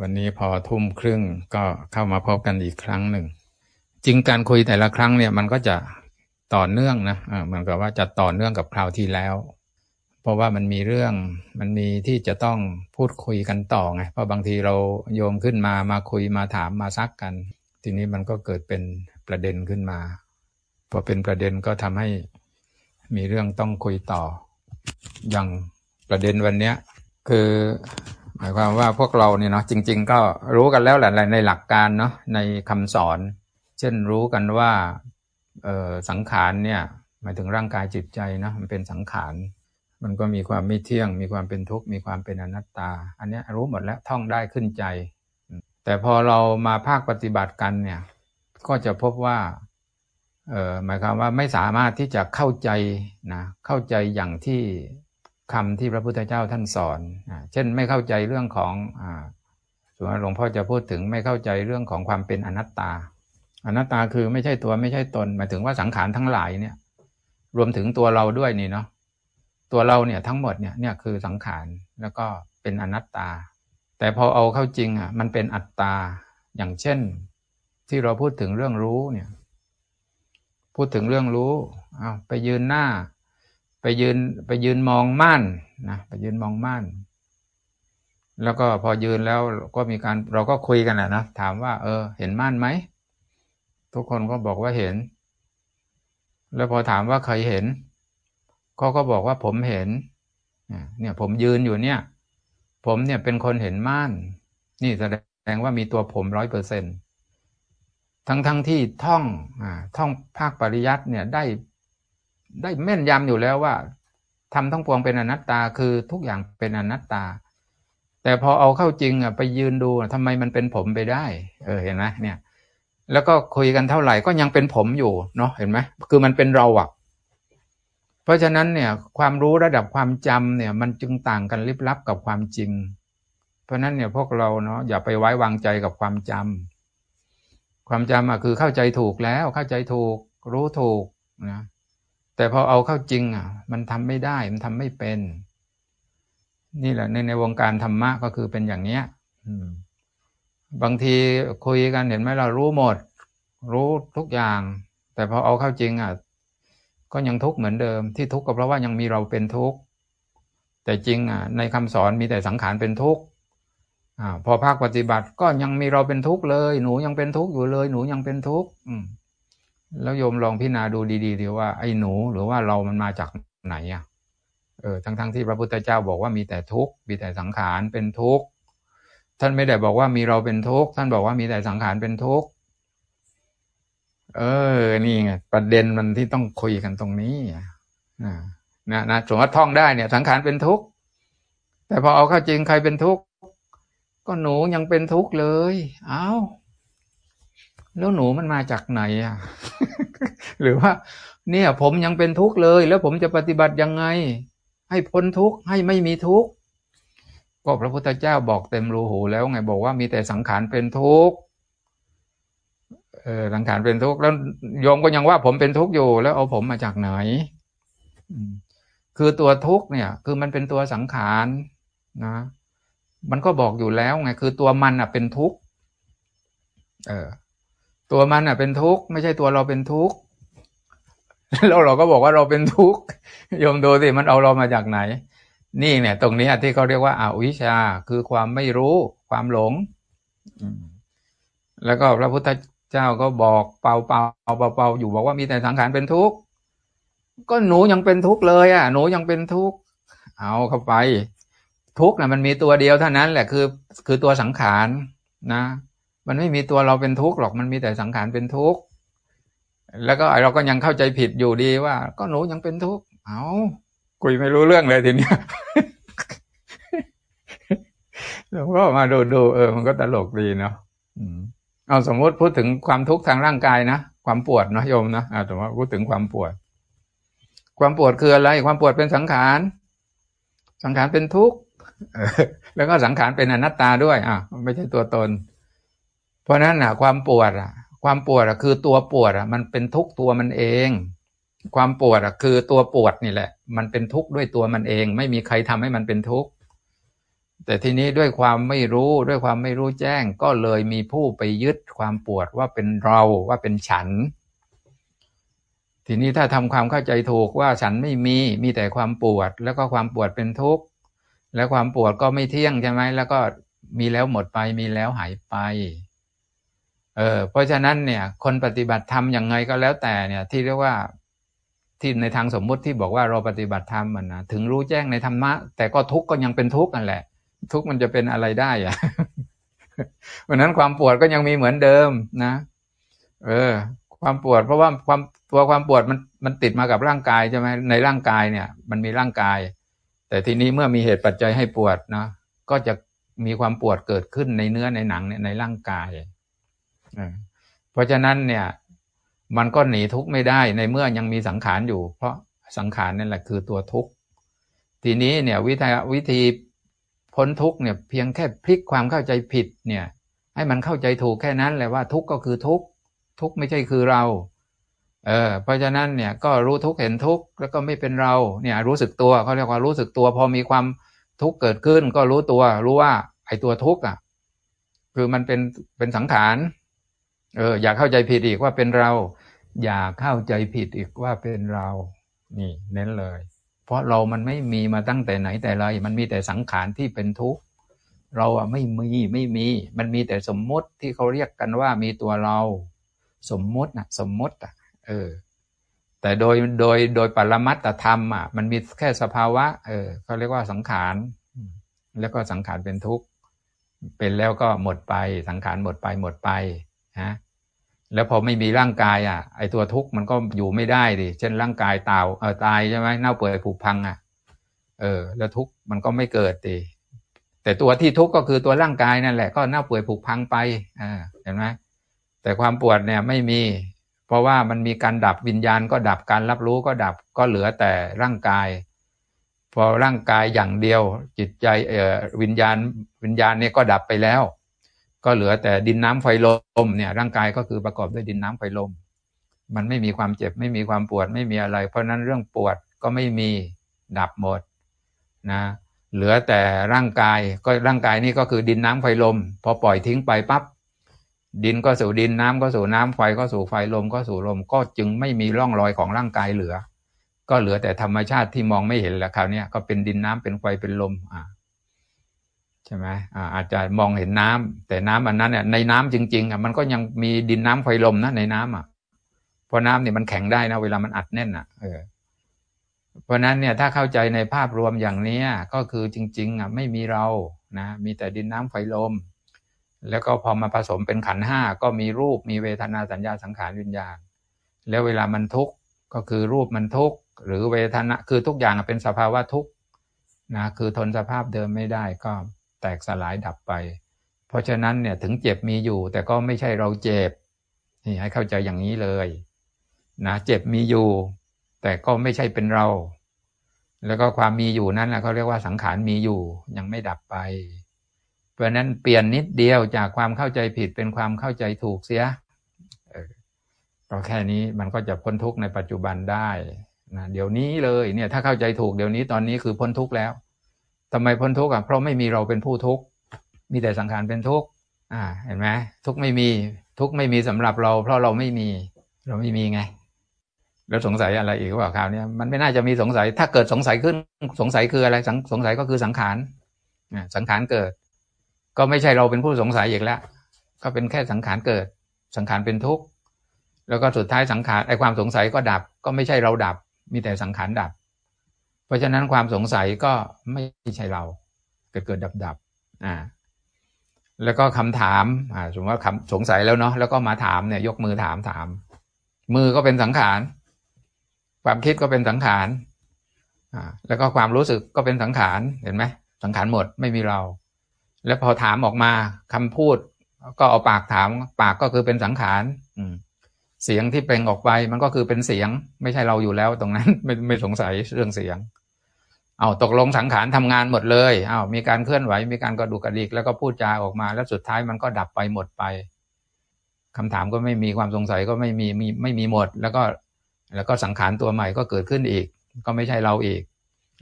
วันนี้พอทุ่มครึ่งก็เข้ามาพบกันอีกครั้งหนึ่ง จริงการคุยแต่ละครั้งเนี่ยมันก็จะต่อเนื่องนะเหมือนกับว่าจะต่อเนื่องกับคราวที่แล้ว เพราะว่ามันมีเรื่องมันมีที่จะต้องพูดคุยกันต่อไง เพราะบางทีเราโยมขึ้นมามาคุยมาถามมาซักกัน ทีนี้มันก็เกิดเป็นประเด็นขึ้นมา พอเป็นประเด็นก็ทำให้มีเรื่องต้องคุยต่อ อย่างประเด็นวันนี้คือ มายความว่าพวกเราเนี่ยเนาะจริง ๆ ก็รู้กันแล้วแหละในหลักการเนาะในคำสอน เช่นรู้กันว่าสังขารเนี่ยหมายถึงร่างกายจิตใจนะมันเป็นสังขารมันก็มีความไม่เที่ยง มีความเป็นทุกข์มีความเป็นอนัตตา อันนี้รู้หมดแล้วท่องได้ขึ้นใจ แต่พอเรามาภาคปฏิบัติกันเนี่ยก็จะพบว่าหมายความว่าไม่สามารถที่จะเข้าใจนะเข้าใจอย่างที่ คำที่พระพุทธเจ้าท่านสอน เช่นไม่เข้าใจเรื่องของส่วนหลวงพ่อจะพูดถึงไม่เข้าใจเรื่องของความเป็นอนัตตา อนัตตาคือไม่ใช่ตัวไม่ใช่ตน หมายถึงว่าสังขารทั้งหลายเนี่ยรวมถึงตัวเราด้วยนี่เนาะตัวเราเนี่ยทั้งหมดเนี่ยเนี่ยคือสังขารแล้วก็เป็นอนัตตา แต่พอเอาเข้าจริงอะมันเป็นอัตตา อย่างเช่น ที่เราพูดถึงเรื่องรู้เนี่ยพูดถึงเรื่องรู้เอาวไปยืนหน้า ไปยืนไปยืนมองม่านนะไปยืนมองม่าน แล้วก็พอยืนแล้วก็มีการเราก็คุยกันแหละนะถามว่า เออ เห็นม่านไหมทุกคนก็บอกว่าเห็น แล้วพอถามว่าใครเห็นเขาก็บอกว่าผมเห็นเนี่ยผมยืนอยู่เนี่ย ผมเนี่ยเป็นคนเห็นม่าน นี่แสดงว่ามีตัวผมร้อยเปอร์เซ็นทั้งทั้งที่ท่องอท่องภาคปริยัติเนี่ยได้ ได้แม่นยำอยู่แล้วว่าทำทั้งปวงเป็นอนัตตาคือทุกอย่างเป็นอนัตตา แต่พอเอาเข้าจริงอะไปยืนดูทำไมมันเป็นผมไปได้ เออเห็นไหมเนี่ย แล้วก็คุยกันเท่าไหร่ก็ยังเป็นผมอยู่เนาะเห็นไหมคือมันเป็นเราอะ เพราะฉะนั้นเนี่ย ความรู้ระดับความจำเนี่ย มันจึงต่างกันลิบลับกับความจริง เพราะนั้นเนี่ยพวกเราเนาะอย่าไปไว้วางใจกับความจำความจำอะคือเข้าใจถูกแล้วเข้าใจถูก รู้ถูกนะ แต่พอเอาเข้าจริงอะ มันทำไม่ได้มันทำไม่เป็น นี่แหละในในวงการธรรมะก็คือเป็นอย่างเนี้ยบางทีคุยกันเห็นไหมเรารู้หมด รู้ทุกอย่าง แต่พอเอาเข้าจริงอะก็ยังทุกข์เหมือนเดิม ที่ทุกข์ก็เพราะว่ายังมีเราเป็นทุกข์แต่จริงอะในคำสอนมีแต่สังขารเป็นทุกข์อ่าพอภาคปฏิบัติก็ยังมีเราเป็นทุกข์เลย หนูยังเป็นทุกข์อยู่เลย หนูยังเป็นทุกข์อืม แล้วโยมลองพิจารณาดูดีๆดีว่าไอ้หนูหรือว่าเรามันมาจากไหนอะเออทั้งๆทที่พระพุทธเจ้าบอกว่ามีแต่ทุกข์มีแต่สังขารเป็นทุกข์ท่านไม่ได้บอกว่ามีเราเป็นทุกข์ท่านบอกว่ามีแต่สังขารเป็นทุกข์เออ นี่ไงประเด็นมันที่ต้องคุยกันตรงนี้นะนะนะสมมติท่องได้เนี่ย สังขารเป็นทุกข์แต่พอเอาเข้าจริงใครเป็นทุกข์ก็หนูยังเป็นทุกข์เลย เอา้า แล้วหนูมันมาจากไหนอะ หรือว่า เนี่ย ผมยังเป็นทุกข์เลย แล้วผมจะปฏิบัติยังไง ให้พ้นทุกข์ให้ไม่มีทุกข์ก็พระพุทธเจ้าบอกเต็มรูหูแล้วไงบอกว่ามีแต่สังขารเป็นทุกข์เออสังขารเป็นทุกข์แล้วโยมก็ยังว่าผมเป็นทุกข์อยู่ แล้วเอาผมมาจากไหนคือตัวทุกข์เนี่ย คือมันเป็นตัวสังขารนะ มันก็บอกอยู่แล้วไงคือตัวมันอะเป็นทุกข์เออ ตัวมันอะเป็นทุกข์ไม่ใช่ตัวเราเป็นทุกข์แล้วเราก็บอกว่าเราเป็นทุกข์โยมดูสิมันเอาเรามาจากไหน นี่เนี่ย ตรงนี้ที่เขาเรียกว่าอาวิชาคือความไม่รู้ความหลงแล้วก็พระพุทธเจ้าก็บอกเป่าเป่าเป่าเป่าอยู่บอกว่ามีแต่สังขารเป็นทุกข์ก็หนูยังเป็นทุกข์เลยอะ หนูยังเป็นทุกข์เอาเข้าไป ทุกข์นะมันมีตัวเดียวเท่านั้นแหละคือ คือตัวสังขารนะ มันไม่มีตัวเราเป็นทุกข์หรอกมันมีแต่สังขารเป็นทุกข์แล้วก็เราก็ยังเข้าใจผิดอยู่ดีว่า ก็หนูยังเป็นทุกข์เอาคุยไม่รู้เรื่องเลยทีเนี้ยหลวงพ่อมาดูดูเออ มันก็ตลกดีเนาะเอาสมมติพูดถึงความทุกข์ทางร่างกายนะความปวดนะโยมนะอาสมมติพูดถึงความปวด ความปวดคืออะไร ความปวดเป็นสังขาร สังขารเป็นทุกข์แล้วก็สังขารเป็นอนัตตาด้วย อะ ไม่ใช่ตัวตน เพราะนั้นอะความปวดอะ ความปวดอะคือตัวปวดอะ มันเป็นทุกตัวมันเอง ความปวดอะคือตัวปวดนี่แหละ มันเป็นทุกข์ด้วยตัวมันเอง ไม่มีใครทำให้มันเป็นทุกข์แต่ทีนี้ด้วยความไม่รู้ด้วยความไม่รู้แจ้ง ก็เลยมีผู้ไปยึดความปวดว่าเป็นเราว่าเป็นฉัน ทีนี้ถ้าทำความเข้าใจถูกว่าฉันไม่มีมีแต่ความปวด แล้วก็ความปวดเป็นทุกข์แล้วความปวดก็ไม่เที่ยงใช่ไหมแล้วก็มีแล้วหมดไปมีแล้วหายไป เออเพราะฉะนั้นเนี่ย คนปฏิบัติธรรมยังไงก็แล้วแต่เนี่ย ที่เรียกว่าที่ในทางสมมุติที่บอกว่าเราปฏิบัติธรรมมันนะถึงรู้แจ้งในธรรมะ แต่ก็ทุกข์ก็ยังเป็นทุกข์นั่นแหละ ทุกข์มันจะเป็นอะไรได้อะเพราะนั้นความปวดก็ยังมีเหมือนเดิมนะ เออ ความปวด เพราะว่าความตัวความปวดมันมันติดมากับร่างกายใช่ไหมในร่างกายเนี่ย มันมีร่างกาย แต่ทีนี้เมื่อมีเหตุปัจจัยให้ปวดนะก็จะมีความปวดเกิดขึ้นในเนื้อในหนังเนี่ยในร่างกาย เพราะฉะนั้นเนี่ยมันก็หนีทุกข์ไม่ได้ในเมื่อยังมีสังขารอยู่ เพราะสังขารนั่นแหละคือตัวทุกข์ทีนี้เนี่ยวิธีวิธีพ้นทุกข์เนี่ยเพียงแค่พลิกความเข้าใจผิดเนี่ยให้มันเข้าใจถูกแค่นั้นแหละว่าทุกข์ก็คือทุกข์ทุกข์ไม่ใช่คือเราเออเพราะฉะนั้นเนี่ยก็รู้ทุกข์เห็นทุกข์แล้วก็ไม่เป็นเราเนี่ยรู้สึกตัวเขาเรียกว่ารู้สึกตัว พอมีความทุกข์เกิดขึ้น ก็รู้ตัวรู้ว่าไอ้ตัวทุกข์อะคือมันเป็นเป็นสังขาร เอออย่าเข้าใจผิดอีกว่าเป็นเรา อย่าเข้าใจผิดอีกว่าเป็นเรา นี่ เน้นเลย เพราะเรามันไม่มีมาตั้งแต่ไหนแต่ไรมันมีแต่สังขารที่เป็นทุกข์เราอะไม่มีไม่มี มันมีแต่สมมติที่เขาเรียกกันว่ามีตัวเรา สมมตินะสมมติอะเออ แต่โดยโดยโดยปรมัตธรรมอะมันมีแค่สภาวะ เออเขาเรียกว่าสังขาร แล้วก็สังขารเป็นทุกข์เป็นแล้วก็หมดไป สังขารหมดไปหมดไปฮะ แล้วพอไม่มีร่างกายอะ ไอตัวทุกข์มันก็อยู่ไม่ได้ดิเช่นร่างกายตายเออตายใช่ไหมเน่าเปื่อยผุพังอะ เออ แล้วทุกข์มันก็ไม่เกิดดิแต่ตัวที่ทุกข์ก็คือตัวร่างกายนั่นแหละก็เน่าเปื่อยผุพังไปอ่าเห็นไหมแต่ความปวดเนี่ยไม่มี เพราะว่ามันมีการดับวิญญาณก็ดับการรับรู้ก็ดับก็เหลือแต่ร่างกาย พอร่างกายอย่างเดียว จิตใจเออวิญญาณวิญญาณเนี่ยก็ดับไปแล้ว ก็เหลือแต่ดินน้ำไฟลมเนี่ยร่างกายก็คือประกอบด้วยดินน้ำไฟลม มันไม่มีความเจ็บไม่มีความปวดไม่มีอะไร เพราะนั้นเรื่องปวดก็ไม่มีดับหมดนะเหลือแต่ร่างกายก็ร่างกายนี่ก็คือดินน้ำไฟลม พอปล่อยทิ้งไปปับ๊บดินก็สู่ดินน้ำก็สู่น้ำไฟก็สู่ไฟลมก็สู่ลม ก็จึงไม่มีร่องรอยของร่างกายเหลือ ก็เหลือแต่ธรรมชาติที่มองไม่เห็นแล้วคราวนี้ก็เป็นดินน้ำเป็นไฟเป็นลมอ่า ใช่ไหมอ่าอาจจะมองเห็นน้ำแต่น้ำอันนั้นเนี่ยในน้ำจริงๆอะมันก็ยังมีดินน้ำไฟลมนะในน้ำอะเพราะน้ำเนี่ยมันแข็งได้นะเวลามันอัดแน่นอะเออเพราะนั้นเนี่ยถ้าเข้าใจในภาพรวมอย่างนี้ก็คือจริงๆอะไม่มีเรานะมีแต่ดินน้ำไฟลม แล้วก็พอมาผสมเป็นขันห้าก็มีรูปมีเวทนาสัญญาสังขารวิญญาณ แล้วเวลามันทุกข์ก็คือรูปมันทุกข์หรือเวทนาคือทุกอย่างเป็นสภาวะทุกข์นะคือทนสภาพเดิมไม่ได้ก็ แตกสลายดับไป เพราะฉะนั้นเนี่ยถึงเจ็บมีอยู่ แต่ก็ไม่ใช่เราเจ็บนี่ให้เข้าใจอย่างนี้เลยนะเจ็บมีอยู่ แต่ก็ไม่ใช่เป็นเรา แล้วก็ความมีอยู่นั้นนะเขาเรียกว่าสังขารมีอยู่ยังไม่ดับไป เพราะนั้นเปลี่ยนนิดเดียวจากความเข้าใจผิดเป็นความเข้าใจถูกเสียก็แค่นี้มันก็จะพ้นทุกข์ในปัจจุบันได้นะเดี๋ยวนี้เลยเนี่ยถ้าเข้าใจถูกเดี๋ยวนี้ตอนนี้คือพ้นทุกข์แล้ว ทำไมพ้นทุกข์อะเพราะไม่มีเราเป็นผู้ทุกข์มีแต่สังขารเป็นทุกข์อ่าเห็นไหมทุกข์ไม่มีทุกข์ไม่มีสำหรับเรา เพราะเราไม่มีเราไม่มีไง แล้วสงสัยอะไรอีกว่าคราวนี้มันไม่น่าจะมีสงสัย ถ้าเกิดสงสัยขึ้นสงสัยคืออะไรสงสัยก็คือสังขารสังขารเกิด ก็ไม่ใช่เราเป็นผู้สงสัยอีกแล้ว ก็เป็นแค่สังขารเกิด สังขารเป็นทุกข์แล้วก็สุดท้ายสังขารไอความสงสัยก็ดับ ก็ไม่ใช่เราดับ มีแต่สังขารดับ เพราะฉะนั้นความสงสัยก็ไม่ใช่เรา เกิดเกิดดับดับอ่า แล้วก็คำถามอ่าสมมติว่าคำสงสัยแล้วเนาะแล้วก็มาถามเนี่ย ยกมือถามถาม มือก็เป็นสังขาร ความคิดก็เป็นสังขารอ่าแล้วก็ความรู้สึกก็เป็นสังขารเห็นไหมสังขารหมดไม่มีเรา แล้วพอถามออกมาคำพูด ก็เอาปากถาม ปากก็คือเป็นสังขาร อืม เสียงที่เปล่งออกไปมันก็คือเป็นเสียงไม่ใช่เราอยู่แล้วตรงนั้นไม่ไม่สงสัยเรื่องเสียง เอาตกลงสังขารทำงานหมดเลยเอามีการเคลื่อนไหวมีการกระดุกกระดิกแล้วก็พูดจาออกมา แล้วสุดท้ายมันก็ดับไปหมดไปคำถามก็ไม่มีความสงสัยก็ไม่มีมีไม่มีหมด แล้วก็แล้วก็สังขารตัวใหม่ก็เกิดขึ้นอีก ก็ไม่ใช่เราอีก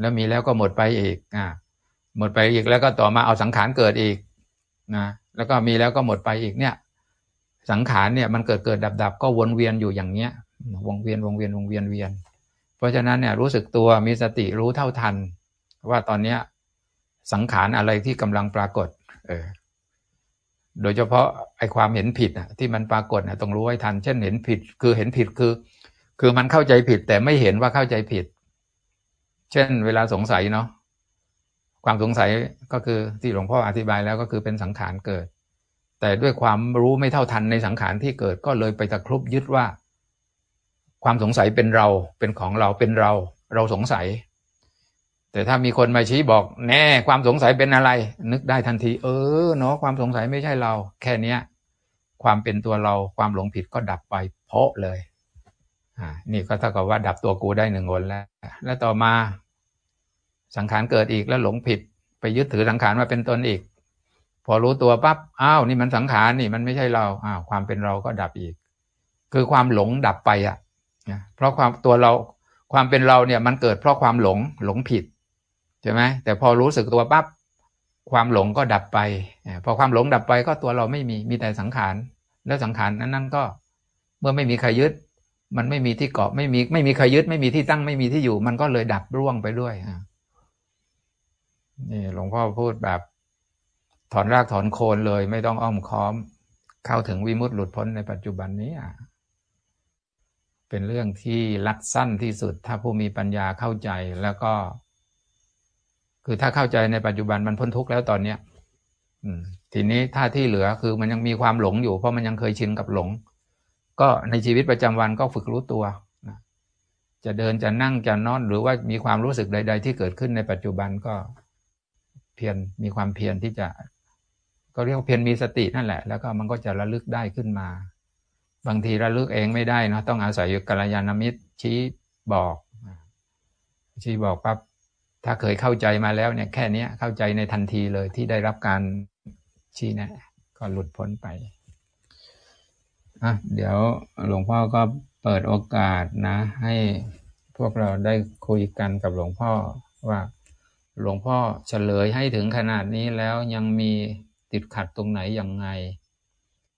แล้วมีแล้วก็หมดไปอีกอ่าหมดไปอีกแล้วก็ต่อมาเอาสังขารเกิดอีกนะแล้วก็มีแล้วก็หมดไปอีกเนี่ย สังขารเนี่ยมันเกิดเกิดดับดับก็วนเวียนอยู่อย่างเนี้ยวงเวียนวงเวียนวงเวียนเวียน เพราะฉะนั้นเนี่ยรู้สึกตัวมีสติรู้เท่าทัน ว่าตอนเนี้ยสังขารอะไรที่กำลังปรากฏ เออ โดยเฉพาะไอ้ความเห็นผิดอะที่มันปรากฏอะต้องรู้ให้ทัน เช่นเห็นผิด คือเห็นผิดคือ คือมันเข้าใจผิด แต่ไม่เห็นว่าเข้าใจผิด เช่น เวลาสงสัยเนาะความสงสัยก็คือที่หลวงพ่ออธิบายแล้วก็คือเป็นสังขารเกิด แต่ด้วยความรู้ไม่เท่าทันในสังขารที่เกิดก็เลยไปตะครุบยึดว่า ความสงสัยเป็นเราเป็นของเราเป็นเรา เราสงสัย แต่ถ้ามีคนมาชี้บอกแน่ ความสงสัยเป็นอะไร นึกได้ทันที เออเนาะความสงสัยไม่ใช่เรา แค่เนี้ย ความเป็นตัวเราความหลงผิดก็ดับไปเพาะเลยอ่านี่ก็เท่ากับว่าดับตัวกูได้หนึ่งคนแล้ว แล้วต่อมา สังขารเกิดอีกแล้วหลงผิด ไปยึดถือสังขารมาเป็นตนอีก พอรู้ตัวปั๊บอ้าวนี่มันสังขารนี่มันไม่ใช่เราอ้าวความเป็นเราก็ดับอีก คือความหลงดับไปอะเพราะความตัวเราความเป็นเราเนี่ยมันเกิดเพราะความหลงหลงผิดใช่ไหมแต่พอรู้สึกตัวปั๊บความหลงก็ดับไปพอความหลงดับไปก็ตัวเราไม่มีมีแต่สังขารแล้วสังขารนั้นนั่นก็เมื่อไม่มีใครยึด มันไม่มีที่เกาะไม่มีไม่มีใครยึด ไม่มีที่ตั้งไม่มีที่อยู่ มันก็เลยดับร่วงไปด้วยนี่หลวงพ่อพูดแบบ ถอนรากถอนโคนเลยไม่ต้องอ้อมค้อม เข้าถึงวิมุตติหลุดพ้นในปัจจุบันนี้เป็นเรื่องที่ลัดสั้นที่สุดถ้าผู้มีปัญญาเข้าใจแล้วก็ คือถ้าเข้าใจในปัจจุบันมันพ้นทุกข์แล้วตอนเนี้ยอืมทีนี้ถ้าที่เหลือคือมันยังมีความหลงอยู่ เพราะมันยังเคยชินกับหลง ก็ในชีวิตประจำวันก็ฝึกรู้ตัวจะเดินจะนั่งจะนอนหรือว่ามีความรู้สึกใด ๆ ที่เกิดขึ้นในปัจจุบันก็เพียรมีความเพียรที่จะ ก็เรียกว่าเพียรมีสตินั่นแหละ แล้วก็มันก็จะระลึกได้ขึ้นมา บางทีระลึกเองไม่ได้นะต้องอาศัยกัลยาณมิตรชี้บอก ชี้บอกปั๊บถ้าเคยเข้าใจมาแล้วเนี่ยแค่นี้เข้าใจในทันทีเลยที่ได้รับการชี้แนะก็หลุดพ้นไปอะเดี๋ยวหลวงพ่อก็เปิดโอกาสนะ ให้พวกเราได้คุยกันกับหลวงพ่อว่าหลวงพ่อเฉลยให้ถึงขนาดนี้แล้วยังมี ติดขัดตรงไหนยังไง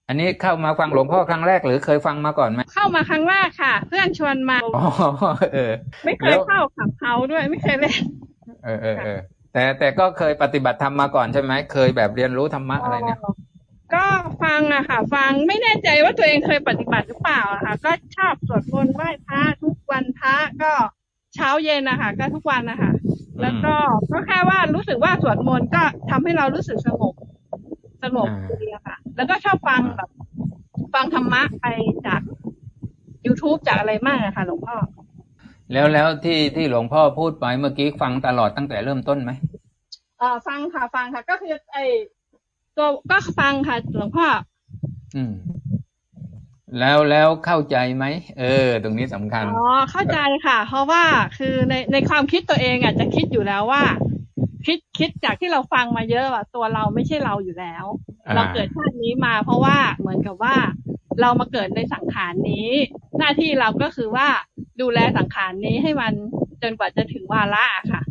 อันนี้เข้ามาฟังหลวงพ่อครั้งแรกหรือเคยฟังมาก่อนไหมเข้ามาครั้งแรกค่ะ เพื่อนชวนมาอ๋อเออ ไม่เคยเข้าขับเขาด้วยไม่เคยเล่นเออเออเออแต่แต่ก็เคยปฏิบัติธรรมมาก่อนใช่ไหมเคยแบบเรียนรู้ธรรมะอะไรเนี่ยก็ฟังอะค่ะ ฟังไม่แน่ใจว่าตัวเองเคยปฏิบัติหรือเปล่าอะค่ะ ก็ชอบสวดมนต์ไหว้พระทุกวันพระก็เช้าเย็นนะคะก็ทุกวันนะคะแล้วก็ก็แค่ว่ารู้สึกว่าสวดมนต์ก็ทำให้เรารู้สึกสงบ สงบดีค่ะ แล้วก็ชอบฟังแบบ ฟังธรรมะไปจาก youtube จากอะไรมากอะค่ะ หลวงพ่อ แล้วแล้วที่ที่หลวงพ่อพูดไปเมื่อกี้ฟังตลอดตั้งแต่เริ่มต้นไหมเออฟังค่ะฟังค่ะ ก็คือไอตัวก็ฟังค่ะ หลวงพ่อ อืม แล้วแล้วเข้าใจไหมเออ ตรงนี้สำคัญอ๋อเข้าใจค่ะ เพราะว่าคือในในความคิดตัวเองอาจจะคิดอยู่แล้วว่า คิดคิดจากที่เราฟังมาเยอะว่าตัวเราไม่ใช่เราอยู่แล้ว เราเกิดชาตินี้มา เพราะว่าเหมือนกับว่าเรามาเกิดในสังขารนี้ หน้าที่เราก็คือว่าดูแลสังขารนี้ให้มันจนกว่าจะถึงวาระค่ะ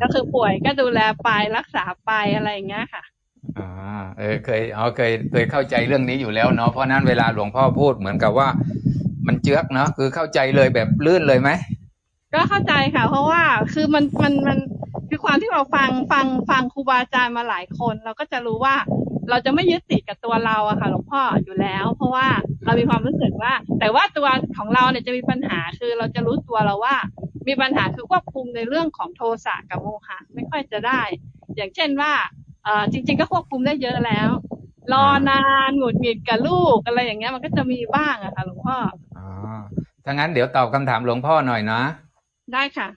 ก็คือป่วยก็ดูแลไปรักษาไปอะไรอย่างเงี้ยค่ะอ่าเออเคยอ๋อเคยเคยเข้าใจเรื่องนี้อยู่แล้วเนาะเพราะนั้นเวลาหลวงพ่อพูดเหมือนกับว่า มันเจือกเนาะคือเข้าใจเลยแบบลื่นเลยไหมก็เข้าใจค่ะ เพราะว่าคือมันมันมัน คือความที่เราฟังฟังฟังครูบาอาจารย์มาหลายคน เราก็จะรู้ว่าเราจะไม่ยึดติดกับตัวเราอะค่ะหลวงพ่ออยู่แล้ว เพราะว่าเรามีความรู้สึกว่า แต่ว่าตัวของเราเนี่ยจะมีปัญหาคือเราจะรู้ตัวเราว่า มีปัญหาคือควบคุมในเรื่องของโทสะกับโมหะไม่ค่อยจะได้ อย่างเช่นว่าอ่าจริง ๆ ก็ควบคุมได้เยอะแล้ว รอนานหงุดหงิดกับลูกอะไรอย่างเงี้ยมันก็จะมีบ้างอะค่ะหลวงพ่ออ๋อถ้างั้นเดี๋ยวตอบคำถามหลวงพ่อหน่อยนะได้ค่ะ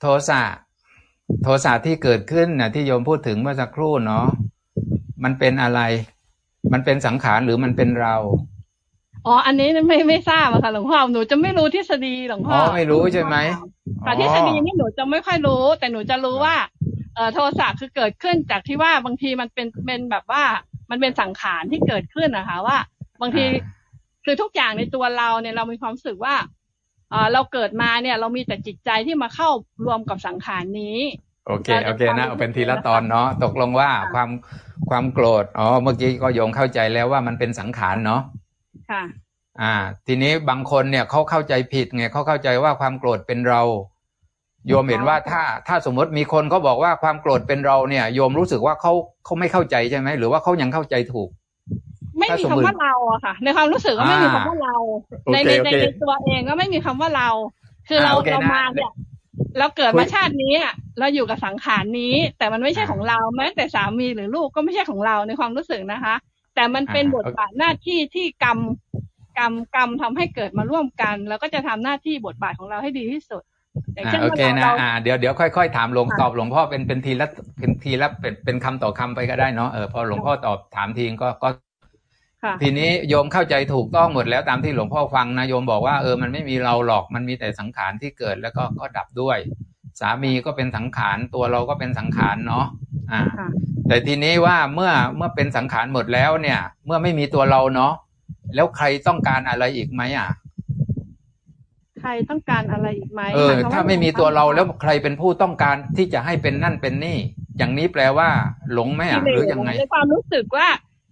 โทสะ โทสะที่เกิดขึ้นนะที่โยมพูดถึงเมื่อสักครู่เนาะมันเป็นอะไร มันเป็นสังขารหรือมันเป็นเราอ๋ออันนี้ไม่ไม่ทราบอะค่ะหลวงพ่อหนูจะไม่รู้ทฤษฎีหลวงพ่ออ๋อไม่รู้ใช่ไหมแต่ทฤษฎีนี่หนูจะไม่ค่อยรู้ แต่หนูจะรู้ว่าเอ่อโทสะคือเกิดขึ้นจากที่ว่าบางทีมันเป็นเป็นแบบว่ามันเป็นสังขารที่เกิดขึ้นนะคะว่า บางทีคือทุกอย่างในตัวเราเนี่ยเรามีความรู้สึกว่า เออเราเกิดมาเนี่ย เรามีแต่จิตใจที่มาเข้ารวมกับสังขารนี้โอเคโอเคนะเอาเป็นทีละตอนเนาะตกลงว่าความความโกรธอ๋อเมื่อกี้ก็โยมเข้าใจแล้วว่ามันเป็นสังขารเนาะค่ะ อ่า ทีนี้บางคนเนี่ยเขาเข้าใจผิดไงเขาเข้าใจว่าความโกรธเป็นเรา โยมเห็นว่าถ้าถ้าสมมติมีคนเขาบอกว่าความโกรธเป็นเราเนี่ย โยมรู้สึกว่าเขาเขาไม่เข้าใจใช่ไหมหรือว่าเขายังเข้าใจถูก ไม่มีคำว่าเราอะค่ะ ในความรู้สึกก็ไม่มีคำว่าเราโอในเคในโอในเคในตัวเองก็ไม่มีคำว่าเรา คือเราอ่าโอเคเรานะมาเนี่ยเราเกิดคุมายชาตินี้อะเราอยู่กับสังขารนี้ แต่มันไม่ใช่อ่าของเราแม้แต่สามีหรือลูกก็ไม่ใช่ของเราในความรู้สึกนะคะ แต่มันเป็นอ่าบทบาทหน้าที่ที่กรรมกรรมกรรมทำให้เกิดมาร่วมกัน แล้วก็จะทำหน้าที่บทบาทของเราให้ดีที่สุดอย่างอ่าเช่นโอว่าเคนะเราอ่าเดี๋ยวเดี๋ยวค่อยๆถามหลวงค่ะตอบหลวงพ่อเป็นเป็นทีละเป็นทีละเป็นเป็นคำต่อคำไปก็ได้เนาะเออพอหลวงพ่อตอบถามทีก็ก็ค่ะ ทีนี้โยมเข้าใจถูกต้องหมดแล้วตามที่หลวงพ่อฟังนะโยมบอกว่าเออมันไม่มีเราหรอกมันมีแต่สังขารที่เกิดแล้วก็ก็ดับด้วย สามีก็เป็นสังขารตัวเราก็เป็นสังขารเนาะอ่าค่ะแต่ทีนี้ว่าเมื่อเมื่อเป็นสังขารหมดแล้วเนี่ย เมื่อไม่มีตัวเราเนาะแล้วใครต้องการอะไรอีกไหมอะใครต้องการอะไรอีกไหมเออหยควถ้าไม่มีตัวเราแล้วใครเป็นผู้ต้องการที่จะให้เป็นนั่นเป็นนี่ อย่างนี้แปลว่า หลงไหมอะหรือยังไงในความรู้สึกว่า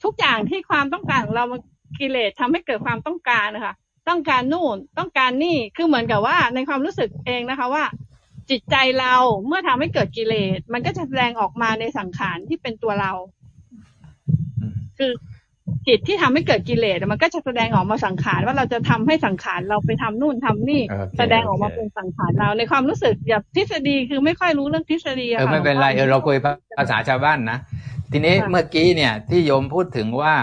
ทุกอย่างที่ความต้องการของเรามันกิเลสทำให้เกิดความต้องการนะคะต้องการนู่นต้องการนี่คือเหมือนกับว่าในความรู้สึกเองนะคะว่า จิตใจเราเมื่อทำให้เกิดกิเลสมันก็จะแสดงออกมาในสังขารที่เป็นตัวเราอืมคือ จิตที่ทำให้เกิดกิเลสมันก็จะแสดงออกมาสังขารว่าเราจะทำให้สังขารเราไปทำนู่นทำนี่โอเคแสดงออกมาโอเคเป็นสังขารเราในความรู้สึกอย่าทฤษฎีคือไม่ค่อยรู้เรื่องทฤษฎีอะเออค่ะไม่เป็นไรหลวงพ่เออเราคุยภาษาชาวบ้านนะทีนี้ค่ะเมื่อกี้เนี่ย ที่โยมพูดถึงว่า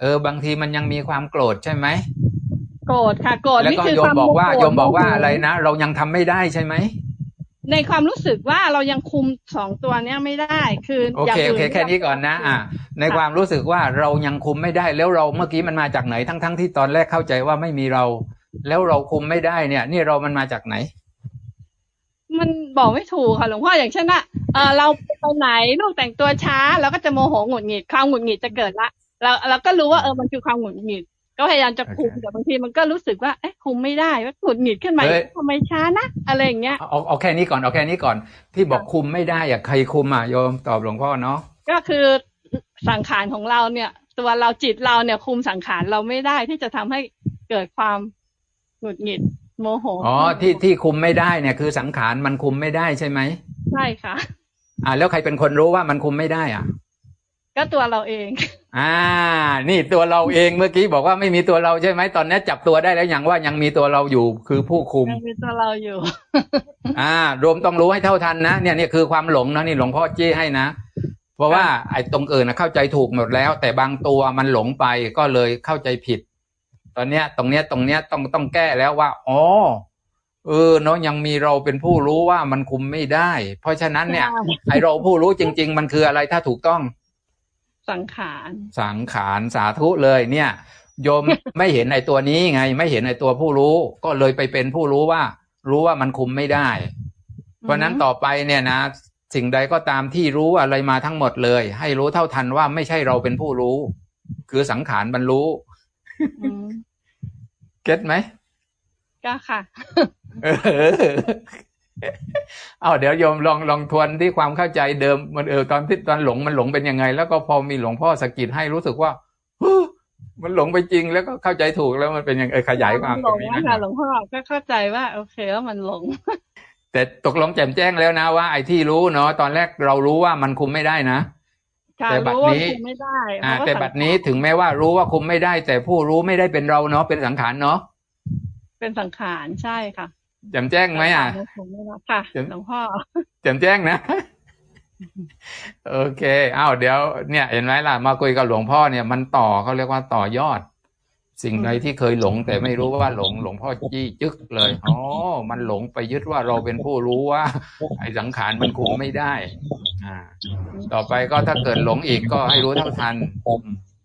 เออบางทีมันยังมีความโกรธใช่ไหมโกรธค่ะโกรธแล้วนี่ก็คือโยคมวามบอกว่าโกรธโยมบอกว่าโโหอะไรนะเรายังทำไม่ได้ใช่ไหม ในความรู้สึกว่าเรายังคุมสองตัวเนี้ยไม่ได้ คือโออย่างเคโออื่นเคแค่นี้ก่อนนะอ่าในความรู้สึกว่าเรายังคุมไม่ได้ แล้วเราเมื่อกี้มันมาจากไหนทั้งทั้งที่ตอนแรกเข้าใจว่าไม่มีเรา แล้วเราคุมไม่ได้เนี่ย นี่เรามันมาจากไหน มันบอกไม่ถูกค่ะหลวงพ่ออย่างเช่นว่าเออเราไปไหนลูกแต่งตัวช้าเราก็จะโมโหหงุดหงิดความหงุดหงิดจะเกิดละเราเราก็รู้ว่าเออมันคือความหงุดหงิด ก็พยายามจะคุมโอเคแต่บางทีมันก็รู้สึกว่าเอ๊ะคุมไม่ได้ว่าหงุดหงิดขึ้นมาเฮ้ยทำไมช้านะอะไรอย่างเงี้ยเอาเอาเอาแค่นี้ก่อนเอาแค่นี้ก่อน ที่บอกคุมไม่ได้อะใครคุมอะโยมตอบหลวงพ่อเนาะก็คือสังขารของเราเนี่ย ตัวเราจิตเราเนี่ยคุมสังขารเราไม่ได้ที่จะทำให้เกิดความหงุดหงิดโมโหอ๋อที่ที่คุมไม่ได้เนี่ยคือสังขารมันคุมไม่ได้ใช่ไหมใช่ค่ะ อ่าแล้วใครเป็นคนรู้ว่ามันคุมไม่ได้อะ ก็ตัวเราเอง อ่า นี่ตัวเราเองเมื่อกี้บอกว่าไม่มีตัวเราใช่ไหมตอนนี้จับตัวได้แล้วยังว่ายังมีตัวเราอยู่คือผู้คุมยังมีตัวเราอยู่ อ่า รวมต้องรู้ให้เท่าทันนะเนี่ยเนี่ยคือความหลงนะนี่หลวงพ่อจี้ให้นะเพราะว่าไอ้ตรงอื่นนะเข้าใจถูกหมดแล้ว แต่บางตัวมันหลงไปก็เลยเข้าใจผิด ตอนเนี้ย ตรงเนี้ยตรงเนี้ยต้องต้องแก้แล้วว่าอ๋อเออเนาะยังมีเราเป็นผู้รู้ว่ามันคุมไม่ได้ เพราะฉะนั้นเนี่ย ไอเราผู้รู้จริง ๆ มันคืออะไรถ้าถูกต้อง สังขารสังขารสาธุเลยเนี่ยโยมไม่เห็นไอตัวนี้ไง ไม่เห็นไอตัวผู้รู้ ก็เลยไปเป็นผู้รู้ว่า รู้ว่ามันคุมไม่ได้ เพราะฉะนั้นต่อไปเนี่ยนะ สิ่งใดก็ตามที่รู้อะไรมาทั้งหมดเลย ให้รู้เท่าทันว่าไม่ใช่เราเป็นผู้รู้ คือสังขารมันรู้อืมเก็ตไหมก็ค่ะ เออเอาเดี๋ยวโยมลองลองทวนที่ความเข้าใจเดิมมันเออตอนที่ตอนหลงมันหลงเป็นยังไง แล้วก็พอมีหลวงพ่อสะกิดให้รู้สึกว่าเฮ้อมันหลงไปจริงแล้วก็เข้าใจถูกแล้วมันเป็นยังไงเออขยายความหตลรงงนี้นะนะคะหลวงพ่อก็เข้าใจว่าโอเคว่ามันหลง แต่ตกลงแจ่มแจ้งแล้วนะว่าไอ้ที่รู้เนาะตอนแรกเรารู้ว่ามันคุมไม่ได้นะค่ะแต่บัดรู้ว่านี้คุมไม่ได้อ่าเพราะว่าแต่บัดนี้ถึงแม้ว่ารู้ว่าคุมไม่ได้ แต่ผู้รู้ไม่ได้เป็นเราเนาะเป็นสังขารเนาะเป็นสังขารใช่ค่ะแจ่มแจ้งไหมอะสังขารคุมไม่ได้ค่ะเดี๋ยวหลวงพ่อแจ่มแจ้งนะ โอเคอ้าวเดี๋ยวเนี่ย เห็นไหมล่ะ มาคุยกับหลวงพ่อเนี่ยมันต่อเขาเรียกว่าต่อยอด สิ่งใดที่เคยหลง แต่ไม่รู้ว่าหลง หลวงพ่อจี้จึกเลยอ๋อมันหลงไปยึดว่าเราเป็นผู้รู้ว่า ไอ้สังขารมันคุมไม่ได้ อ่า ต่อไปก็ถ้าเกิดหลงอีกก็ให้รู้เท่าทัน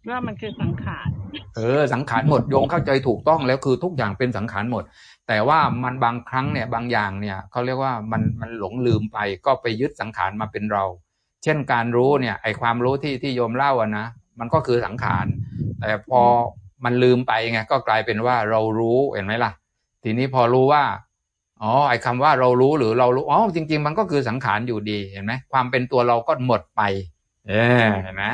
ว่ามันคือสังขาร เออ สังขารหมดโยมเข้าใจถูกต้องแล้วคือทุกอย่างเป็นสังขารหมด แต่ว่ามันบางครั้งเนี่ยบางอย่างเนี่ยเขาเรียกว่ามันมันหลงลืมไปก็ไปยึดสังขารมาเป็นเรา เช่นการรู้เนี่ยไอความรู้ที่ที่โยมเล่าอะนะมันก็คือสังขาร แต่พอมันลืมไปไงก็กลายเป็นว่าเรารู้เห็นไหมล่ะ ทีนี้พอรู้ว่าอ๋อไอคำว่าเรารู้หรือเรารู้อ๋อจริง ๆ มันก็คือสังขารอยู่ดีเห็นไหมความเป็นตัวเราก็หมดไป เออเห็นไหม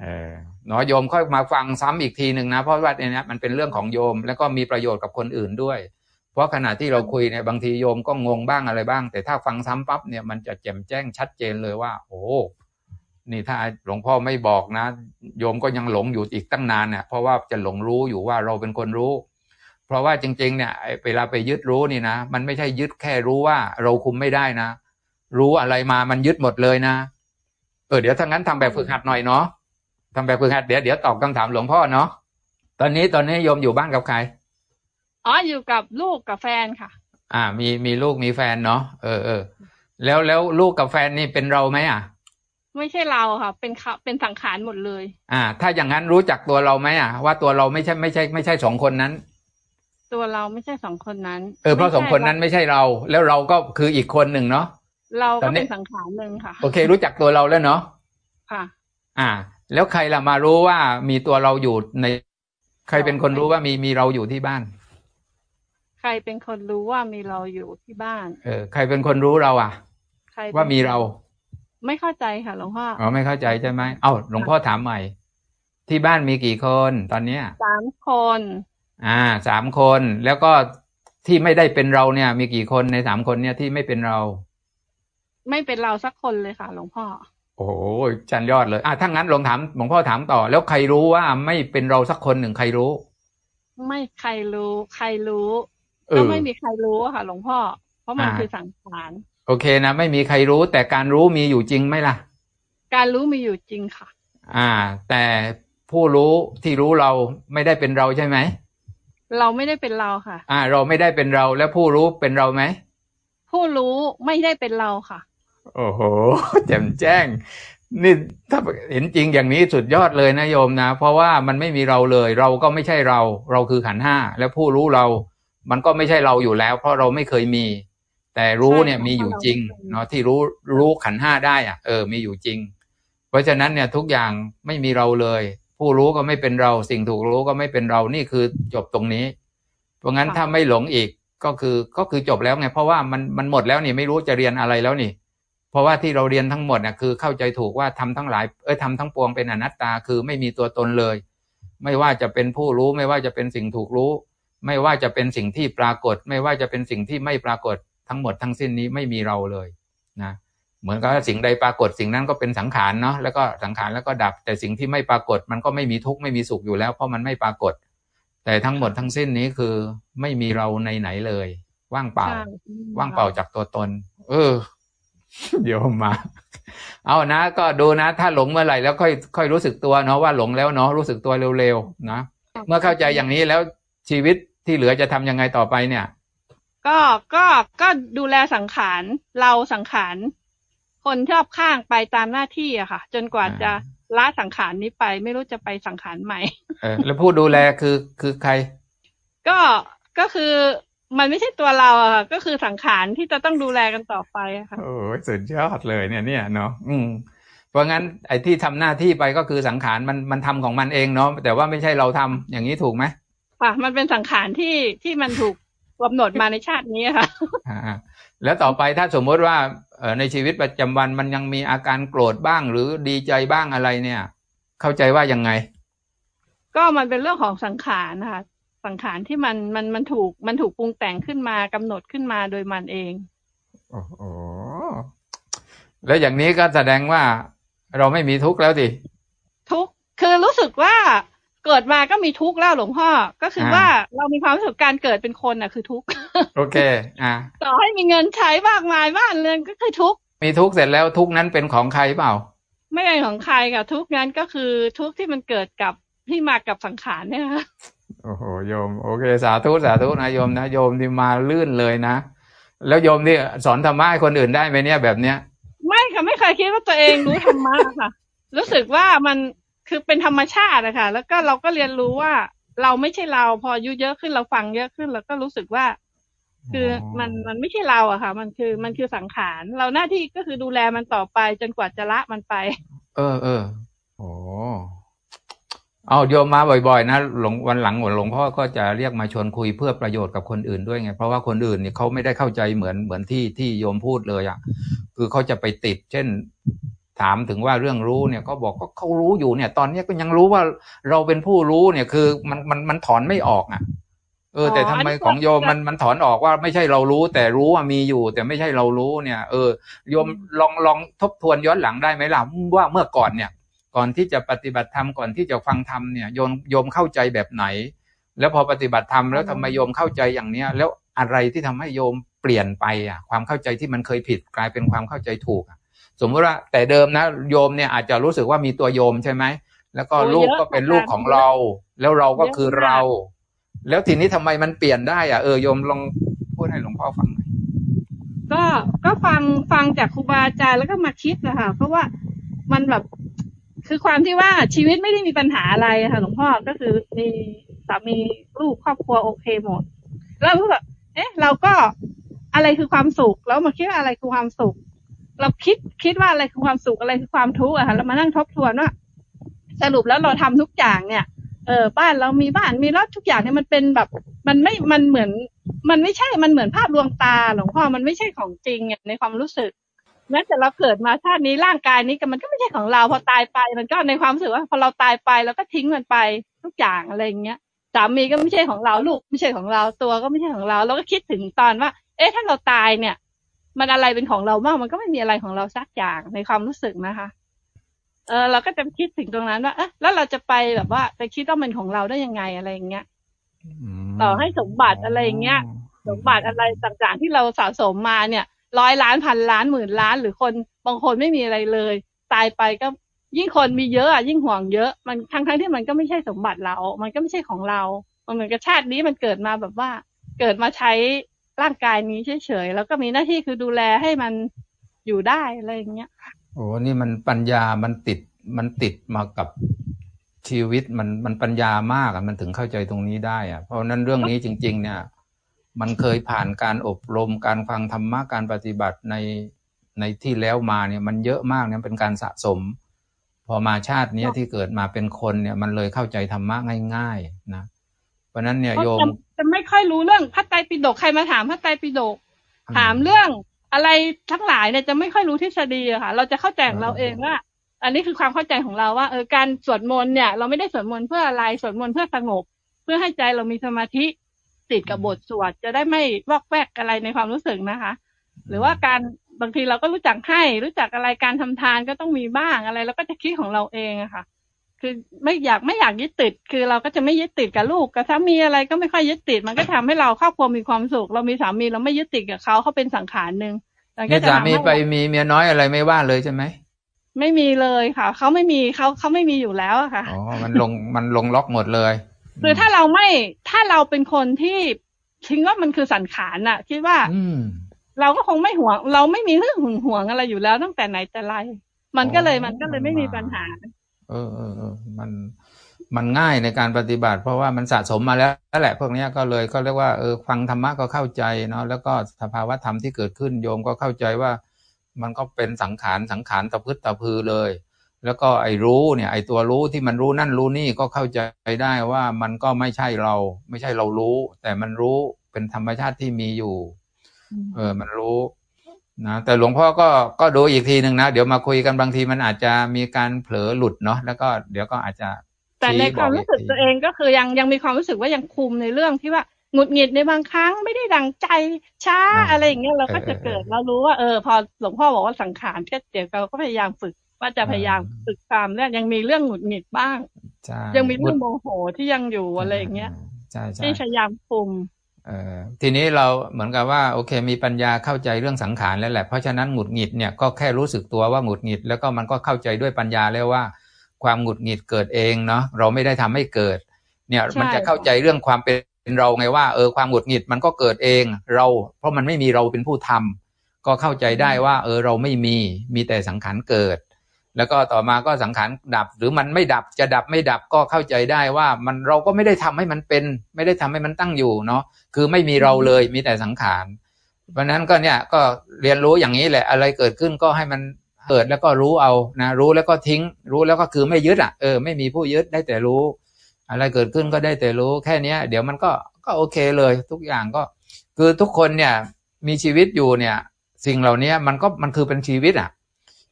เออ เนาะโยมค่อยมาฟังซ้ำอีกทีหนึ่งนะ เพราะว่าเนี่ยมันเป็นเรื่องของโยม แล้วก็มีประโยชน์กับคนอื่นด้วย เพราะขณะที่เราคุยเนี่ยบางทีโยมก็งงบ้างอะไรบ้าง แต่ถ้าฟังซ้ำปั๊บเนี่ยมันจะแจ่มแจ้งชัดเจนเลยว่า โอ้นี่ถ้าหลวงพ่อไม่บอกนะ โยมก็ยังหลงอยู่อีกตั้งนานเนี่ยเพราะว่าจะหลงรู้อยู่ว่าเราเป็นคนรู้ เพราะว่าจริงๆเนี่ยเวลาไปยึดรู้นี่นะ มันไม่ใช่ยึดแค่รู้ว่าเราคุมไม่ได้นะ รู้อะไรมามันยึดหมดเลยนะเออเดี๋ยวถ้างั้นทำแบบฝึกหัดหน่อยเนาะ ทำแบบฝึกหัดเดี๋ยวเดี๋ยวตอบคำถามหลวงพ่อเนาะตอนนี้ตอนนี้โยมอยู่บ้านกับใครอ๋ออยู่กับลูกกับแฟนค่ะ อ่า มีมีลูกมีแฟนเนาะเออเออแล้วแล้วลูกกับแฟนนี่เป็นเราไหมอะ ไม่ใช่เราค่ะ เป็นเขาเป็นสังขารหมดเลย อ่า ถ้าอย่างนั้นรู้จักตัวเราไหมอะ ว่าตัวเราไม่ใช่ไม่ใช่ ไม่ใช่สองคนนั้น ตัวเราไม่ใช่สองคนนั้น เออเพราะสองคนนั้นไม่ใช่เรา แล้วเราก็คืออีกคนหนึ่งเนาะเราตอก็นนี้เป็นสังขารหนึ่งค่ะ โอเค รู้จักตัวเราแล้วเนาะค่ะ อ่า แล้วใครล่ะมารู้ว่ามีตัวเราอยู่ใน ใครเป็นคนรู้ว่ามีมีเราอยู่ที่บ้าน ใครเป็นคนรู้ว่ามีเราอยู่ที่บ้าน เออ ใครเป็นคนรู้เราอะ ใครเป็นว่ามีเรา ไม่เข้าใจค่ะหลวงพ่ออ๋อไม่เข้าใจใช่ไหมเอ้าหลวงพ่อถามใหม่ ที่บ้านมีกี่คนตอนเนี้ยสามคน อ่าสามคนแล้วก็ที่ไม่ได้เป็นเราเนี่ย มีกี่คนในสามคนเนี่ยที่ไม่เป็นเรา ไม่เป็นเราสักคนเลยค่ะหลวงพ่อ โอ้โหจันยอดเลยอะถ้างั้นลองถามหลวงพ่อถามต่อ แล้วใครรู้ว่าไม่เป็นเราสักคนหนึ่งใครรู้ ไม่ใครรู้ ใครรู้เอก็อไม่มีใครรู้อะค่ะ หลวงพ่อ เพราะมันอ่าคือสังขารโอเคนะไม่มีใครรู้ แต่การรู้มีอยู่จริงไหมล่ะ การรู้มีอยู่จริงค่ะ อ่า แต่ผู้รู้ที่รู้เราไม่ได้เป็นเราใช่ไหมเราไม่ได้เป็นเราค่ะ อ่า เราไม่ได้เป็นเราแล้วผู้รู้เป็นเราไหมผู้รู้ไม่ได้เป็นเราค่ะ โอ้โหแจ่มแจ้ง นี่ถ้าเห็นจริงอย่างนี้สุดยอดเลยนะโยมนะ เพราะว่ามันไม่มีเราเลย เราก็ไม่ใช่เรา เราคือขันธ์ห้าแล้วผู้รู้เรา มันก็ไม่ใช่เราอยู่แล้ว เพราะเราไม่เคยมี แต่รู้เนี่ยใช่ค่ะมีอยู่จริงเพราะเราไม่เคยมีเนาะที่รู้รู้ขันธ์ห้าได้อะเออมีอยู่จริง เพราะฉะนั้นเนี่ยทุกอย่างไม่มีเราเลย ผู้รู้ก็ไม่เป็นเรา สิ่งถูกรู้ก็ไม่เป็นเรานี่คือจบตรงนี้ เพราะงั้นถ้าไม่หลงอีกก็คือก็คือจบแล้วไงเพราะว่ามันมันหมดแล้วนี่ไม่รู้จะเรียนอะไรแล้วนี่เพ ราะว่าที่เราเรียนทั้งหมดน่ะคือเข้าใจถูกว่าทำทั้งหลายเอ้ยทำทั้งปวงเป็นอนัตตาคือไม่มีตัวตนเลย ไม่ว่าจะเป็นผู้รู้ ไม่ว่าจะเป็นสิ่งถูกรู้ ไม่ว่าจะเป็นสิ่งที่ปรากฏ ไม่ว่าจะเป็นสิ่งที่ไม่ปรากฏทั้งหมดทั้งสิ้นนี้ไม่มีเราเลยนะเหมือนกับว่าสิ่งใดปรากฏสิ่งนั้นก็เป็นสังขารเนาะแล้วก็สังขารแล้วก็ดับ แต่สิ่งที่ไม่ปรากฏมันก็ไม่มีทุกข์ไม่มีสุขอยู่แล้ว เพราะมันไม่ปรากฏ แต่ทั้งหมดทั้งสิ้นนี้คือไม่มีเราในไหนเลย ว่างเปล่าใช่ว่างเปล่าจากตัวตน เออ โยมมา เอานะ ก็ดูนะ ถ้าหลงเมื่อไหร่แล้วค่อยค่อยรู้สึกตัวเนาะว่าหลงแล้วเนาะรู้สึกตัวเร็วๆนะเมื่อเข้าใจอย่างนี้แล้วชีวิตที่เหลือจะทำยังไงต่อไปเนี่ย ก็ก็ก็ดูแลสังขารเราสังขารคนชอบข้างไปตามหน้าที่อะค่ะ จนกว่าอ่าจะละสังขารนี้ไป ไม่รู้จะไปสังขารใหม่ เออแล้วผู้ดูแลคือคือใคร ก็ก็คือ มันไม่ใช่ตัวเราอะค่ะก็คือสังขารที่จะต้องดูแลกันต่อไปอะค่ะโอ้ยสุดยอดเลยเนี่ยเนี่ยเนาะอืมเพราะงั้นไอ้ที่ทำหน้าที่ไปก็คือสังขารมันมันทำของมันเองเนาะแต่ว่าไม่ใช่เราทำอย่างนี้ถูกไหมค่ะมันเป็นสังขารที่ที่มันถูกกำหนดมาในชาตินี้ค่ะอ่าแล้วต่อไปถ้าสมมติว่าเอ่อในชีวิตประจำวันมันยังมีอาการโกรธบ้าง หรือดีใจบ้างอะไรเนี่ย เข้าใจว่ายังไง ก็มันเป็นเรื่องของสังขารนะคะ สังขารที่มันมันมันถูกมันถูกปรุงแต่งขึ้นมากำหนดขึ้นมาโดยมันเองโอ้โหแล้วอย่างนี้ก็แสดงว่าเราไม่มีทุกข์แล้วดิทุกข์คือรู้สึกว่าเกิดมาก็มีทุกข์แล้วหลวงพ่อ ก็คืออาว่าเรามีความรู้สึกการเกิดเป็นคนน่ะ คือทุกข์โอเค อะต่อให้มีเงินใช้มากมายบ้านเรือนก็คือทุกข์มีทุกข์เสร็จแล้วทุกข์นั้นเป็นของใครเปล่า ไม่เป็นของใครค่ะทุกข์นั้นก็คือทุกข์ที่มันเกิดกับที่มากับสังขารเนี่ยค่ะ โอ้โหโยม โอเค สาธุสาธุนะโยมนะโยมที่มาลื่นเลยนะ แล้วโยมที่สอนธรรมะให้คนอื่นได้ไหมเนี่ยแบบเนี้ย ไม่ค่ะไม่เคยคิดว่าตัวเองรู้ธรรมะค่ะ รู้สึกว่ามันคือเป็นธรรมชาติอะค่ะแล้วก็เราก็เรียนรู้ว่าเราไม่ใช่เราพออายุเยอะขึ้นเราฟังเยอะขึ้นเราก็รู้สึกว่า คือมันมันไม่ใช่เราอะค่ะ มันคือมันคือสังขาร เราหน้าที่ก็คือดูแลมันต่อไปจนกว่าจะละมันไป เออเออโอ้ เอาโยมมาบ่อยๆ นะหลวงวันหลังหลวงพ่อก็จะเรียกมาชวนคุยเพื่อประโยชน์กับคนอื่นด้วยไงเพราะว่าคนอื่นเนี่ยเขาไม่ได้เข้าใจเหมือนเหมือนที่ที่โยมพูดเลยอะคือเขาจะไปติด เช่น ถามถึงว่าเรื่องรู้เนี่ยเขาบอกก็เขารู้อยู่เนี่ย ตอนนี้ก็ยังรู้ว่าเราเป็นผู้รู้เนี่ยคือมันมันมันถอนไม่ออกอะ เออ แต่ทำไมของโยมมันมันถอนออกว่าไม่ใช่เรารู้ แต่รู้ว่ามีอยู่ แต่ไม่ใช่เรารู้เนี่ย เออโยมลองลองทบทวนย้อนหลังได้ไหมล่ะว่าเมื่อก่อนเนี่ย ก่อนที่จะปฏิบัติธรรมก่อนที่จะฟังธรรมเนี่ยโยมโยมเข้าใจแบบไหน แล้วพอปฏิบัติธรรมแล้วทำไมโยมเข้าใจอย่างเนี้ย แล้วอะไรที่ทำให้โยมเปลี่ยนไปอะ ความเข้าใจที่มันเคยผิดกลายเป็นความเข้าใจถูกสมมติว่าแต่เดิมนะโยมเนี่ยอาจจะรู้สึกว่ามีตัวโยมใช่ไหมแล้วก็ลูกก็เป็นลูกของเรา แล้วเราก็คือเรา แล้วทีนี้ทำไมมันเปลี่ยนได้อะเออโยมลองพูดให้หลวงพ่อฟังหน่อยก็ก็ฟังฟังจากครูบาอาจารย์แล้วก็มาคิดนะคะเพราะว่ามันแบบ คือความที่ว่าชีวิตไม่ได้มีปัญหาอะไรค่ะหลวงพ่อก็คือมีสามีลูกครอบครัวโอเคหมด แล้วก็แบบเอ๊ะ เราก็อะไรคือความสุข แล้วมาคิดว่าอะไรคือความสุข เราคิดคิดว่าอะไรคือความสุขอะไรคือความทุกข์อะค่ะเรามานั่งทบทวนว่าสรุปแล้วเราทำทุกอย่างเนี่ยเออบ้านเรามีบ้านมีรถทุกอย่างเนี่ยมันเป็นแบบ มันไม่มันเหมือน มันไม่ใช่มันเหมือนภาพลวงตาหลวงพ่อมันไม่ใช่ของจริงในความรู้สึก แม้แต่เราเกิดมาชาตินี้ร่างกายนี้ก็มันก็ไม่ใช่ของเรา พอตายไป มันก็ในความรู้สึกว่า พอเราตายไปเราก็ทิ้งมันไปทุกอย่างอะไรเงี้ยสามีก็ไม่ใช่ของเราลูกไม่ใช่ของเราตัวก็ไม่ใช่ของเราเราก็คิดถึงตอนว่า เอ๊ะถ้าเราตายเนี่ย มันอะไรเป็นของเราบ้างมันก็ไม่มีอะไรของเราสักอย่างในความรู้สึกนะคะ เออเราก็จะคิดถึงตรงนั้นว่าเอ๊ะแล้วเราจะไปแบบว่าไปคิดว่ามันของเราได้ยังไงอะไรเงี้ยต่อให้สมบัติอะไรเงี้ยสมบัติอะไรต่างๆที่เราสะสมมาเนี่ย ร้อยล้านพันล้านหมื่นล้าน หรือคนบางคนไม่มีอะไรเลย ตายไปก็ยิ่งคนมีเยอะอะยิ่งห่วงเยอะมันทั้งทั้งที่มันก็ไม่ใช่สมบัติเรา มันก็ไม่ใช่ของเรา มันเหมือนกับชาตินี้มันเกิดมาแบบว่า เกิดมาใช้ร่างกายนี้เฉยๆแล้วก็มีหน้าที่คือดูแลให้มันอยู่ได้อะไรอย่างเงี้ยโอ้นี่มันปัญญามันติดมันติดมากับชีวิตมันมันปัญญามากอะมันถึงเข้าใจตรงนี้ได้อะเพราะนั้นเรื่องนี้จริง ๆ เนี่ย มันเคยผ่านการอบรมการฟังธรรมะการปฏิบัติในในที่แล้วมาเนี่ยมันเยอะมากเนี่ยเป็นการสะสม พอมาชาตินี้ที่เกิดมาเป็นคนเนี่ยมันเลยเข้าใจธรรมะง่าย ๆ นะ เพราะนั้นเนี่ยโยมจะไม่ค่อยรู้เรื่องพระไตรปิฎกใครมาถามพระไตรปิฎกถามเรื่องอะไรทั้งหลายเนี่ยจะไม่ค่อยรู้ทฤษฎีอะค่ะ เราจะเข้าใจของเราเองว่า อันนี้คือความเข้าใจของเราว่าเออการสวดมนต์เนี่ย เราไม่ได้สวดมนต์เพื่ออะไรสวดมนต์เพื่อสงบ เพื่อให้ใจเรามีสมาธิ ติดกับบทสวดจะได้ไม่วอกแวกอะไรในความรู้สึกนะคะ หรือว่าการบางทีเราก็รู้จักให้ รู้จักอะไรการทำทานก็ต้องมีบ้างอะไร แล้วก็จะคิดของเราเองอะค่ะ คือไม่อยากไม่อยากยึดติด คือเราก็จะไม่ยึดติดกับลูกกับสามีอะไรก็ไม่ค่อยยึดติด มันก็ทำให้เราครอบครัวมีความสุข เรามีสามีเราไม่ยึดติดกับเขาเขาเป็นสังขารหนึ่งนี่สามีไปมีเมียน้อยอะไรไม่ว่าเลยใช่ไหมไม่มีเลยค่ะเขาไม่มีเขาเขาไม่มีอยู่แล้วอะค่ะอ๋อมันลงมันลงล็อกหมดเลย คือถ้าเราไม่ถ้าเราเป็นคนที่ทิ้งว่ามันคือสันขารน่ะคิดว่าเราก็คงไม่ห่วง เราไม่มีเรื่องหึงห่วงอะไรอยู่แล้วตั้งแต่ไหนแต่ไร มันก็เลยมันก็เลยไม่มีปัญหา เออเออเออมันมันง่ายในการปฏิบัติ เพราะว่ามันสะสมมาแล้วแหละพวกนี้ก็เลยก็เรียกว่าเออฟังธรรมะก็เข้าใจเนาะแล้วก็สภาวะธรรมที่เกิดขึ้นโยมก็เข้าใจว่า มันก็เป็นสังขารสังขารตะพึดตะพือเลย แล้วก็ไอ้รู้เนี่ยไอ้ตัวรู้ที่มันรู้นั่นรู้นี่ก็เข้าใจได้ว่ามันก็ไม่ใช่เรา ไม่ใช่เรารู้ แต่มันรู้เป็นธรรมชาติที่มีอยู่ เออ มันรู้นะแต่หลวงพ่อก็ก็ดูอีกทีหนึ่งนะ เดี๋ยวมาคุยกันบางทีมันอาจจะมีการเผลอหลุดเนาะแล้วก็เดี๋ยวก็อาจจะ แต่ในความรู้สึกตัวเองก็คือยังยังมีความรู้สึกว่ายังคุมในเรื่องที่ว่าหงุดหงิดในบางครั้งไม่ได้ดังใจช้าอะไรอย่างเงี้ยเราก็จะเกิดเรารู้ว่าเออพอหลวงพ่อบอกว่าสังขารเดี๋ยวเราก็พยายามฝึก ว่าจะพยายามฝึกตามเนี่ยยังมีเรื่องหงุดหงิดบ้าง ยังมีเรื่องโมโหที่ยังอยู่อะไรอย่างเงี้ยที่พยายามคุมเอ่อทีนี้เราเหมือนกับว่าโอเค มีปัญญาเข้าใจเรื่องสังขารแล้วแหละเพราะฉะนั้นหงุดหงิดเนี่ยก็แค่รู้สึกตัวว่าหงุดหงิด แล้วก็มันก็เข้าใจด้วยปัญญาแล้วว่า ความหงุดหงิดเกิดเองเนาะเราไม่ได้ทำให้เกิด เนี่ยมันจะเข้าใจเรื่องความเป็นเราไงว่าเออความหงุดหงิดมันก็เกิดเองเรา เพราะมันไม่มีเราเป็นผู้ทำก็เข้าใจได้ว่า เออเราไม่มีมีแต่สังขารเกิด แล้วก็ต่อมาก็สังขารดับ หรือมันไม่ดับจะดับไม่ดับก็เข้าใจได้ว่ามันเราก็ไม่ได้ทำให้มันเป็น ไม่ได้ทำให้มันตั้งอยู่เนาะคือไม่มีเราเลยมีแต่สังขารเพราะนั้นก็เนี่ยก็เรียนรู้อย่างนี้แหละ อะไรเกิดขึ้นก็ให้มันเกิดแล้วก็รู้เอานะรู้แล้วก็ทิ้ง รู้แล้วก็คือไม่ยึดอะเออไม่มีผู้ยึดได้แต่รู้ อะไรเกิดขึ้นก็ได้แต่รู้แค่เนี้ย เดี๋ยวมันก็ก็โอเคเลย ทุกอย่างก็ คือทุกคนเนี่ยมีชีวิตอยู่เนี่ย สิ่งเหล่านี้มันก็มันคือเป็นชีวิตอะ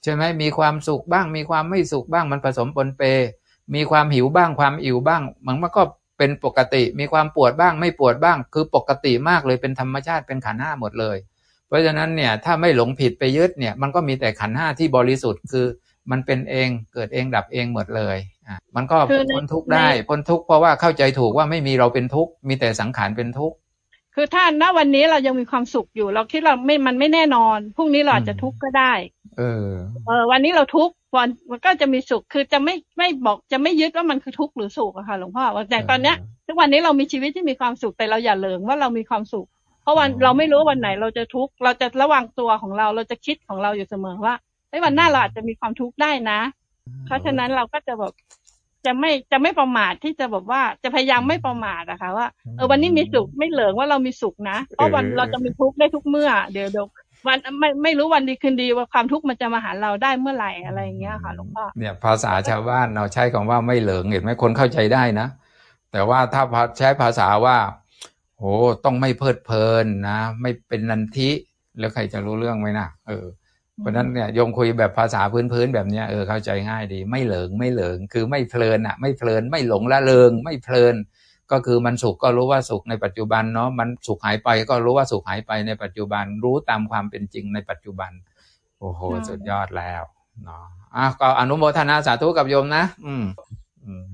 ใช่ไหมมีความสุขบ้าง มีความไม่สุขบ้างมันผสมปนเป มีความหิวบ้างความอิ่วบ้างมันมันก็เป็นปกติ มีความปวดบ้างไม่ปวดบ้าง คือปกติมากเลยเป็นธรรมชาติเป็นขันห้าหมดเลย เพราะฉะนั้นเนี่ยถ้าไม่หลงผิดไปยึดเนี่ยมันก็มีแต่ขันห้าที่บริสุทธิ์คือมันเป็นเองเกิดเองดับเองหมดเลยอะมันก็พ้นทุกข์ได้พ้นทุกข์เพราะว่าเข้าใจถูกว่าไม่มีเราเป็นทุกข์มีแต่สังขารเป็นทุกข์ คือถ้าณวันนี้เรายังมีความสุขอยู่ เราคิดเราไม่มันไม่แน่นอนพรุ่งนี้เราอาจจะทุกข์ก็ได้ เออ เออ วันนี้เราทุกข์วันมันก็จะมีสุขคือจะไม่ไม่บอกจะไม่ยึดว่ามันคือทุกข์หรือสุขอะค่ะหลวงพ่อแต่ตอนเนี้ยทุกวันนี้เรามีชีวิตที่มีความสุขแต่เราอย่าเลิงว่าเรามีความสุข เพราะวันเราไม่รู้วันไหนเราจะทุกข์เราจะระวังตัวของเราเราจะคิดของเราอยู่เสมอว่าไอ้วันหน้าเราอาจจะมีความทุกข์ได้นะ เพราะฉะนั้นเราก็จะแบบ จะไม่จะไม่ประมาทที่จะแบบว่าจะพยายามไม่ประมาทนะคะว่าเออวันนี้มีสุขไม่เหลิงว่าเรามีสุขนะเพราะวันเราจะมีทุกข์ได้ทุกเมื่อ เดี๋ยวเดี๋ยววันไม่ไม่รู้วันดีคืนดีว่าความทุกข์มันจะมาหาเราได้เมื่อไหร่อะไรอย่างเงี้ยค่ะหลวงพ่อเนี่ยภาษาชาวบ้านเราใช้คำว่าไม่เหลิงเห็นไหมคนเข้าใจได้นะ แต่ว่าถ้าใช้ภาษาว่าโหต้องไม่เพลิดเพลินนะ ไม่เป็นนันทิแล้วใครจะรู้เรื่องไหมนะเออ เพราะนั้นเนี่ยโยมคุยแบบภาษาพื้นๆแบบเนี้ยเออเข้าใจง่ายดี ไม่เหลิงไม่เหลิงคือไม่เพลินอะ ไม่เพลินไม่หลงละเลงไม่เพลิน ก็คือมันสุขก็รู้ว่าสุขในปัจจุบันเนาะมันสุขหายไปก็รู้ว่าสุขหายไปในปัจจุบันรู้ตามความเป็นจริงในปัจจุบัน โอ้โหสุดยอดแล้วเนาะอะก็อนุโมทนาสาธุกับโยมนะ อืมอืม